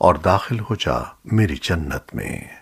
اور داخل ہو جا میری جنت میں۔